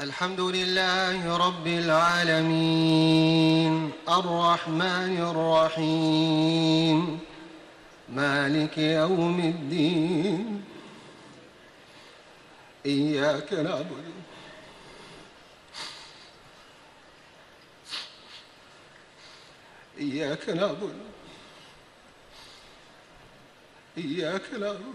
الحمد لله رب العالمين الرحمن الرحيم مالك يوم الدين إياك نعبد. إياك نعبد. إياك نعبد.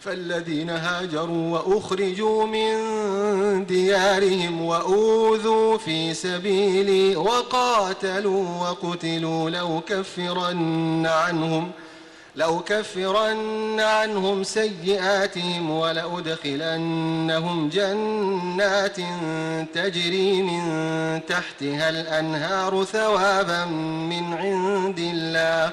فالذين هاجروا وأخرجوا من ديارهم وأوذوا في سبيلي وقاتلوا وقتلوا لو كفرن عنهم لو كفرن عنهم سيئاتهم ولأدخلنهم جنات تجري من تحتها الأنهار ثوابا من عند الله.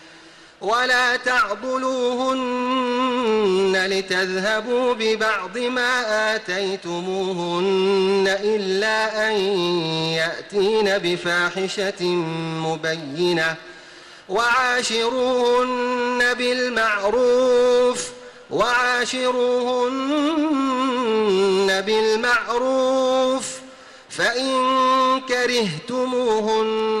ولا تعضلوهن لتذهبوا ببعض ما آتيتموهن إلا أن يأتين بفاحشة مبينة. وعاشروهن بالمعروف وعاشروهن بالمعروف. فإن كرهتموهن